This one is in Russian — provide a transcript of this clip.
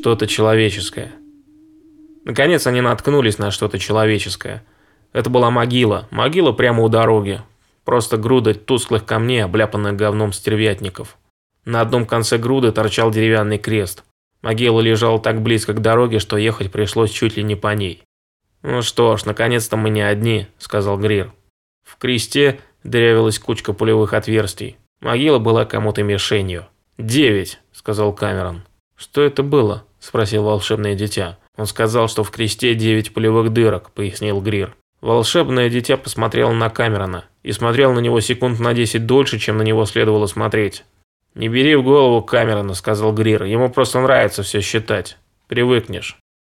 Что-то человеческое. Наконец они наткнулись на что-то человеческое. Это была могила. Могила прямо у дороги. Просто груда тусклых камней, обляпанных говном стервятников. На одном конце груды торчал деревянный крест. Могила лежала так близко к дороге, что ехать пришлось чуть ли не по ней. «Ну что ж, наконец-то мы не одни», – сказал Грир. В кресте дырявилась кучка пулевых отверстий. Могила была кому-то мишенью. «Девять», – сказал Камерон. «Что это было?» – спросил волшебное дитя. «Он сказал, что в кресте девять пулевых дырок», – пояснил Грир. Волшебное дитя посмотрело на Камерона и смотрел на него секунд на десять дольше, чем на него следовало смотреть. «Не бери в голову Камерона», – сказал Грир. «Ему просто нравится все считать. Привыкнешь».